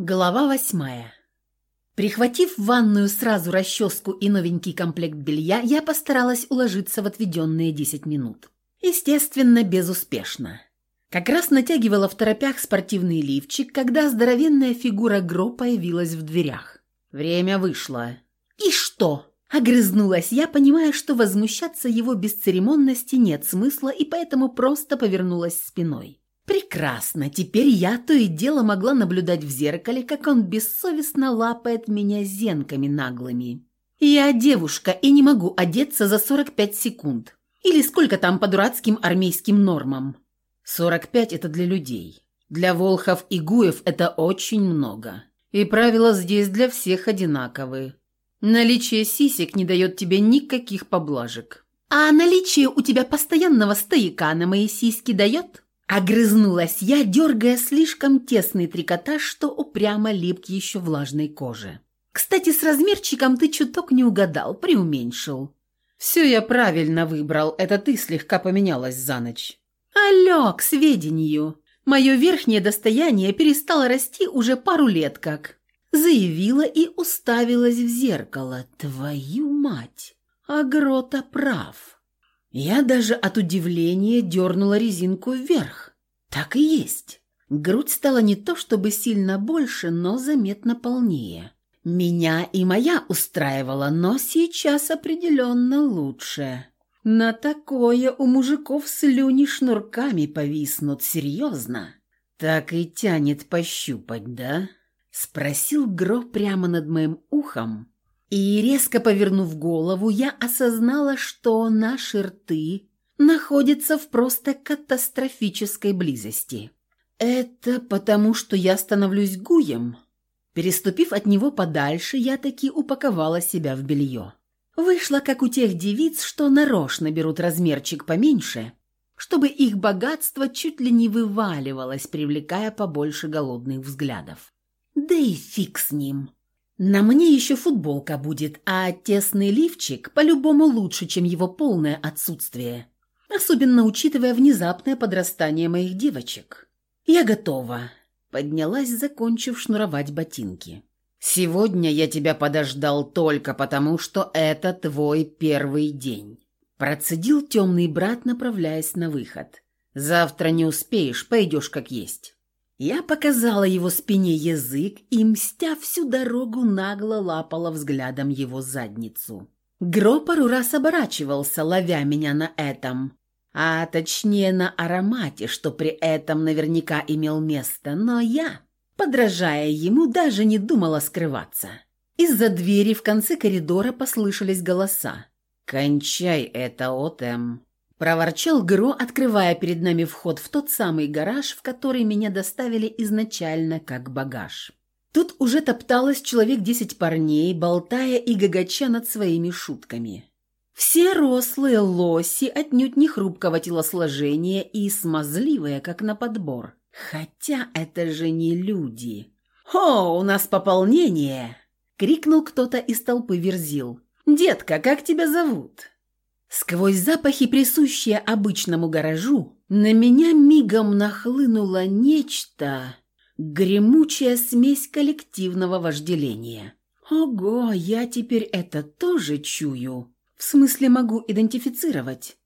Глава восьмая. Прихватив в ванную сразу расческу и новенький комплект белья, я постаралась уложиться в отведенные десять минут. Естественно, безуспешно. Как раз натягивала в торопях спортивный лифчик, когда здоровенная фигура Гро появилась в дверях. Время вышло. «И что?» – огрызнулась я, понимая, что возмущаться его бесцеремонности нет смысла, и поэтому просто повернулась спиной. Прекрасно, теперь я то и дело могла наблюдать в зеркале, как он бессовестно лапает меня зенками наглыми. Я девушка и не могу одеться за 45 секунд. Или сколько там по дурацким армейским нормам. 45 это для людей. Для волхов и гуев это очень много. И правила здесь для всех одинаковые. Наличие сисек не дает тебе никаких поблажек. А наличие у тебя постоянного стояка на мои сиськи дает? Огрызнулась я, дергая слишком тесный трикотаж, что упрямо лип к еще влажной коже. «Кстати, с размерчиком ты чуток не угадал, преуменьшил». «Все я правильно выбрал, это ты слегка поменялась за ночь». «Алло, к сведению. Мое верхнее достояние перестало расти уже пару лет как». Заявила и уставилась в зеркало. «Твою мать! Агрота прав». Я даже от удивления дернула резинку вверх. Так и есть. Грудь стала не то чтобы сильно больше, но заметно полнее. Меня и моя устраивала, но сейчас определенно лучше. На такое у мужиков слюни шнурками повиснут, серьезно. Так и тянет пощупать, да? Спросил Гро прямо над моим ухом, и, резко повернув голову, я осознала, что наши рты находятся в просто катастрофической близости. «Это потому, что я становлюсь гуем?» Переступив от него подальше, я таки упаковала себя в белье. Вышло, как у тех девиц, что нарочно берут размерчик поменьше, чтобы их богатство чуть ли не вываливалось, привлекая побольше голодных взглядов. Да и фиг с ним. На мне еще футболка будет, а тесный лифчик по-любому лучше, чем его полное отсутствие. Особенно учитывая внезапное подрастание моих девочек. Я готова. Поднялась, закончив шнуровать ботинки. «Сегодня я тебя подождал только потому, что это твой первый день». Процедил темный брат, направляясь на выход. «Завтра не успеешь, пойдешь как есть». Я показала его спине язык и, мстя всю дорогу, нагло лапала взглядом его задницу. Гро пару раз оборачивался, ловя меня на этом, а точнее на аромате, что при этом наверняка имел место, но я, подражая ему, даже не думала скрываться. Из-за двери в конце коридора послышались голоса. «Кончай это, Отем!» Проворчал Гро, открывая перед нами вход в тот самый гараж, в который меня доставили изначально как багаж. Тут уже топталось человек десять парней, болтая и гагача над своими шутками. Все рослые лоси, отнюдь не хрупкого телосложения и смазливые, как на подбор. Хотя это же не люди. «О, у нас пополнение!» — крикнул кто-то из толпы Верзил. «Детка, как тебя зовут?» Сквозь запахи, присущие обычному гаражу, на меня мигом нахлынуло нечто, гремучая смесь коллективного вожделения. Ого, я теперь это тоже чую. В смысле могу идентифицировать.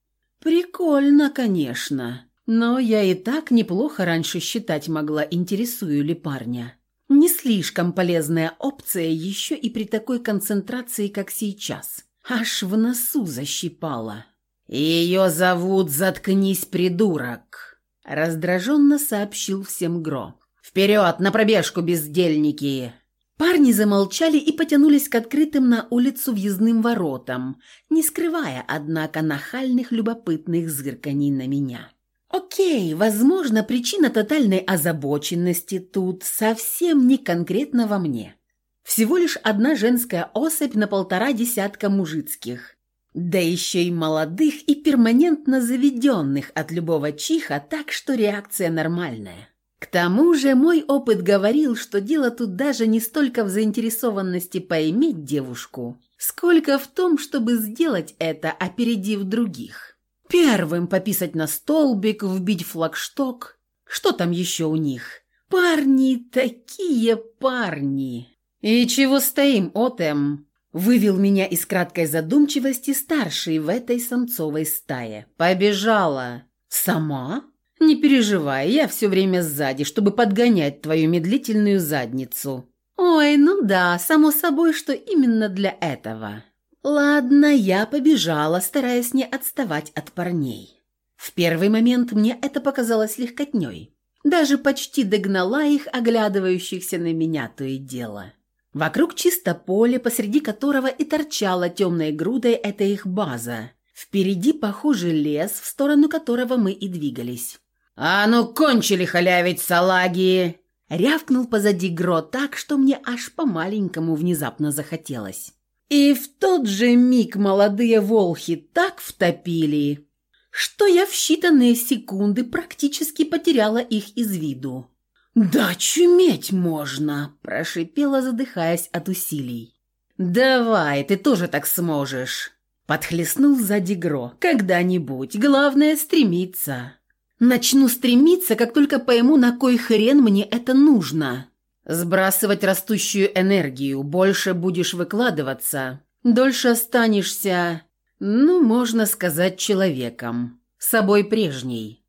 Прикольно, конечно. Но я и так неплохо раньше считать могла, интересую ли парня. Не слишком полезная опция еще и при такой концентрации, как сейчас. Аж в носу защипало. «Ее зовут Заткнись, придурок!» Раздраженно сообщил всем Гро. «Вперед, на пробежку, бездельники!» Парни замолчали и потянулись к открытым на улицу въездным воротам, не скрывая, однако, нахальных любопытных зырканий на меня. Окей, возможно, причина тотальной озабоченности тут совсем не конкретно во мне. Всего лишь одна женская особь на полтора десятка мужицких. Да еще и молодых и перманентно заведенных от любого чиха, так что реакция нормальная. К тому же мой опыт говорил, что дело тут даже не столько в заинтересованности поиметь девушку, сколько в том, чтобы сделать это, опередив других. Первым пописать на столбик, вбить флагшток. Что там еще у них? Парни такие парни. И чего стоим, Отем? Вывел меня из краткой задумчивости старший в этой самцовой стае. Побежала. Сама? Не переживай, я все время сзади, чтобы подгонять твою медлительную задницу. Ой, ну да, само собой, что именно для этого. Ладно, я побежала, стараясь не отставать от парней. В первый момент мне это показалось легкотней. Даже почти догнала их, оглядывающихся на меня то и дело. Вокруг чисто поле, посреди которого и торчала темной грудой эта их база. Впереди, похоже, лес, в сторону которого мы и двигались. «А ну, кончили халявить салаги!» Рявкнул позади Гро так, что мне аж по-маленькому внезапно захотелось. И в тот же миг молодые волхи так втопили, что я в считанные секунды практически потеряла их из виду. «Да чуметь можно!» – прошипела, задыхаясь от усилий. «Давай, ты тоже так сможешь!» – подхлестнул сзади Гро. «Когда-нибудь. Главное – стремиться!» «Начну стремиться, как только пойму, на кой хрен мне это нужно!» «Сбрасывать растущую энергию, больше будешь выкладываться, дольше останешься, ну, можно сказать, человеком, собой прежней».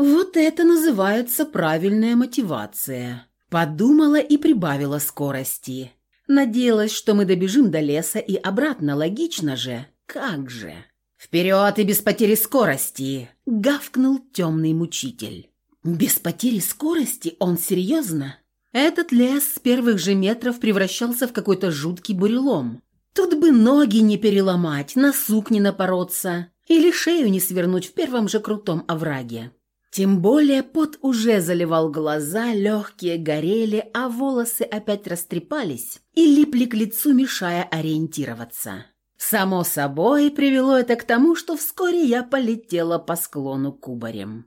Вот это называется правильная мотивация. Подумала и прибавила скорости. Надеялась, что мы добежим до леса и обратно, логично же. Как же? «Вперед и без потери скорости!» — гавкнул темный мучитель. «Без потери скорости? Он серьезно?» Этот лес с первых же метров превращался в какой-то жуткий бурелом. Тут бы ноги не переломать, на сук не напороться или шею не свернуть в первом же крутом овраге. Тем более пот уже заливал глаза, легкие горели, а волосы опять растрепались и липли к лицу, мешая ориентироваться. Само собой, привело это к тому, что вскоре я полетела по склону кубарем.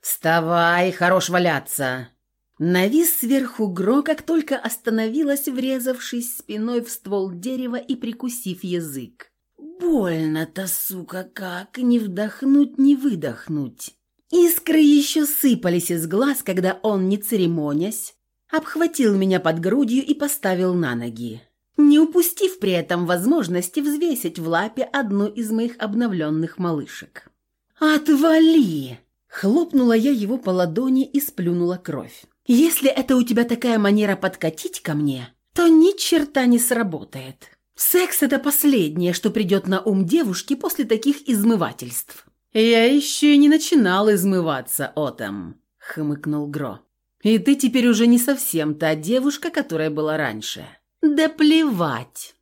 «Вставай, хорош валяться!» Навис сверху Гро, как только остановилась, врезавшись спиной в ствол дерева и прикусив язык. «Больно-то, сука, как! Не вдохнуть, не выдохнуть!» Искры еще сыпались из глаз, когда он, не церемонясь, обхватил меня под грудью и поставил на ноги, не упустив при этом возможности взвесить в лапе одну из моих обновленных малышек. «Отвали!» – хлопнула я его по ладони и сплюнула кровь. «Если это у тебя такая манера подкатить ко мне, то ни черта не сработает. Секс – это последнее, что придет на ум девушки после таких измывательств». «Я еще и не начинал измываться, Отом», — хмыкнул Гро. «И ты теперь уже не совсем та девушка, которая была раньше». «Да плевать.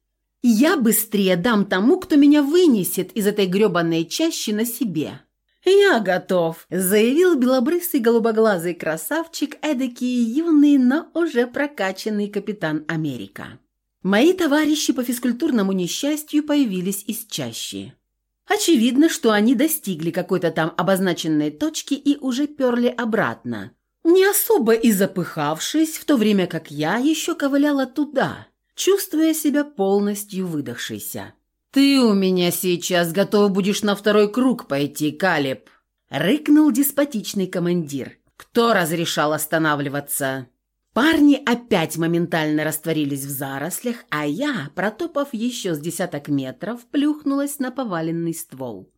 Я быстрее дам тому, кто меня вынесет из этой гребаной чащи на себе». «Я готов», — заявил белобрысый голубоглазый красавчик, эдакий юный, но уже прокачанный капитан Америка. Мои товарищи по физкультурному несчастью появились из чащи. Очевидно, что они достигли какой-то там обозначенной точки и уже перли обратно. Не особо и запыхавшись, в то время как я еще ковыляла туда, чувствуя себя полностью выдохшейся. «Ты у меня сейчас готов будешь на второй круг пойти, Калеб!» — рыкнул деспотичный командир. «Кто разрешал останавливаться?» Парни опять моментально растворились в зарослях, а я, протопав еще с десяток метров, плюхнулась на поваленный ствол.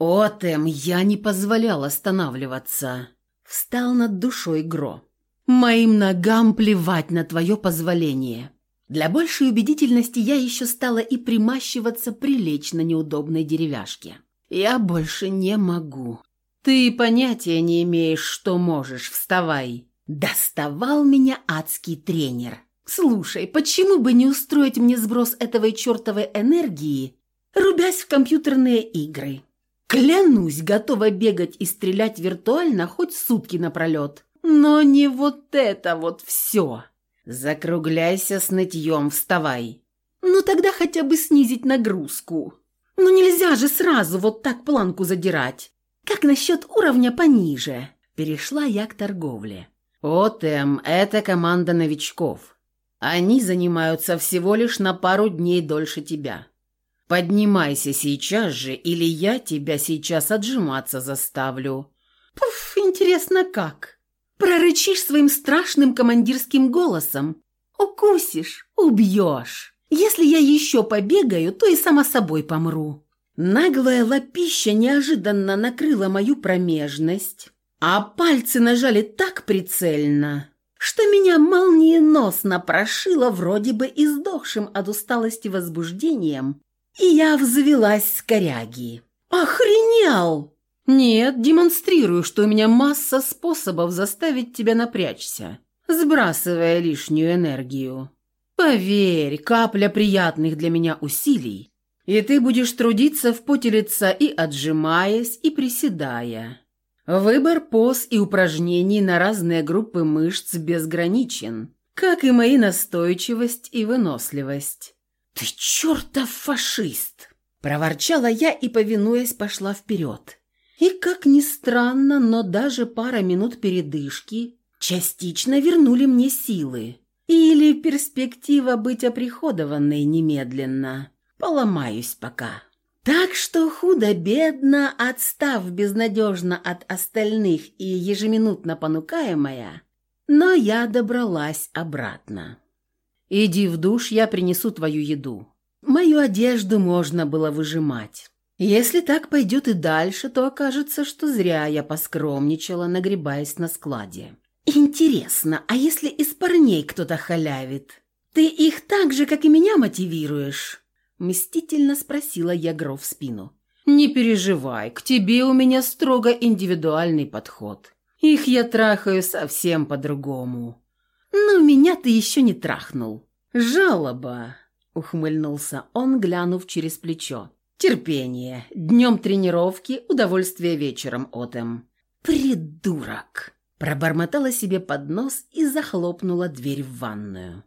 «Отем, я не позволял останавливаться!» Встал над душой Гро. «Моим ногам плевать на твое позволение!» Для большей убедительности я еще стала и примащиваться прилечь на неудобной деревяшке. «Я больше не могу!» «Ты понятия не имеешь, что можешь, вставай!» Доставал меня адский тренер. Слушай, почему бы не устроить мне сброс этой чертовой энергии, рубясь в компьютерные игры? Клянусь, готова бегать и стрелять виртуально хоть сутки напролет. Но не вот это вот все. Закругляйся с нытьем, вставай. Ну тогда хотя бы снизить нагрузку. Ну нельзя же сразу вот так планку задирать. Как насчет уровня пониже? Перешла я к торговле. «Отем – это команда новичков. Они занимаются всего лишь на пару дней дольше тебя. Поднимайся сейчас же, или я тебя сейчас отжиматься заставлю». «Пуф, интересно как?» Прорычишь своим страшным командирским голосом. Укусишь, убьешь. Если я еще побегаю, то и сама собой помру. Наглая лапища неожиданно накрыла мою промежность, а пальцы нажали так прицельно, что меня молниеносно прошило вроде бы издохшим от усталости возбуждением, и я взвелась с коряги. «Охренел!» «Нет, демонстрирую, что у меня масса способов заставить тебя напрячься, сбрасывая лишнюю энергию. Поверь, капля приятных для меня усилий, и ты будешь трудиться в поте лица и отжимаясь, и приседая. Выбор поз и упражнений на разные группы мышц безграничен, как и мои настойчивость и выносливость. «Ты чертов фашист!» – проворчала я и, повинуясь, пошла вперед. И, как ни странно, но даже пара минут передышки частично вернули мне силы. Или перспектива быть оприходованной немедленно. Поломаюсь пока. Так что худо-бедно, отстав безнадежно от остальных и ежеминутно понукаемая, но я добралась обратно. «Иди в душ, я принесу твою еду». Мою одежду можно было выжимать. Если так пойдет и дальше, то окажется, что зря я поскромничала, нагребаясь на складе. «Интересно, а если из парней кто-то халявит? Ты их так же, как и меня, мотивируешь?» Мстительно спросила я Гро в спину. «Не переживай, к тебе у меня строго индивидуальный подход. Их я трахаю совсем по-другому». «Но меня ты еще не трахнул». «Жалоба», — ухмыльнулся он, глянув через плечо. «Терпение. Днем тренировки, удовольствие вечером, Отем». «Придурок!» Пробормотала себе под нос и захлопнула дверь в ванную.